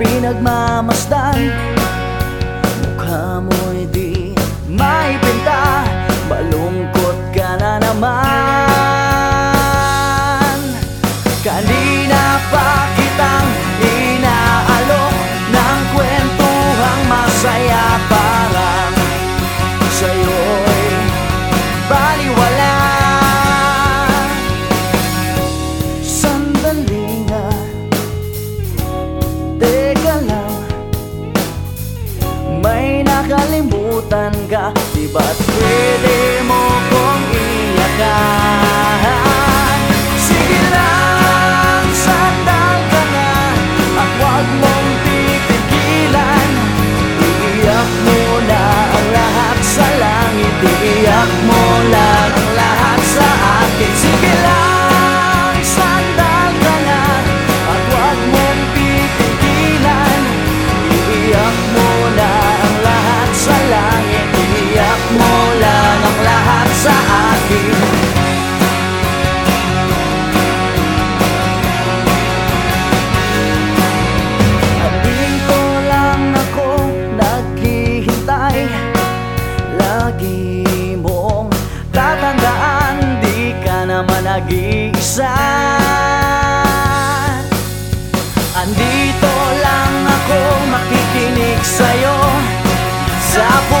pinagmamasdan. Mukha mo'y di maipinta. Malungkot ka na naman. Kanina pa kitang inaalok Ng kwentuhang masaya parang Sa'yo'y baliwala. ka Di ba't mag-isa Andito lang ako makikinig sa'yo. Sa buhay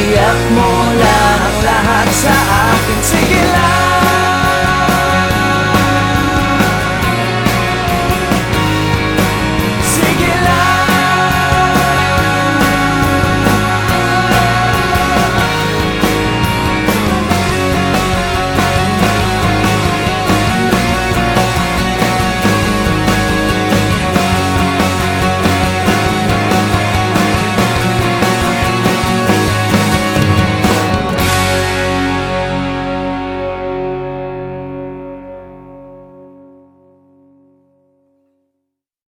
Iyak mo lang lahat sa akin. Sige lang.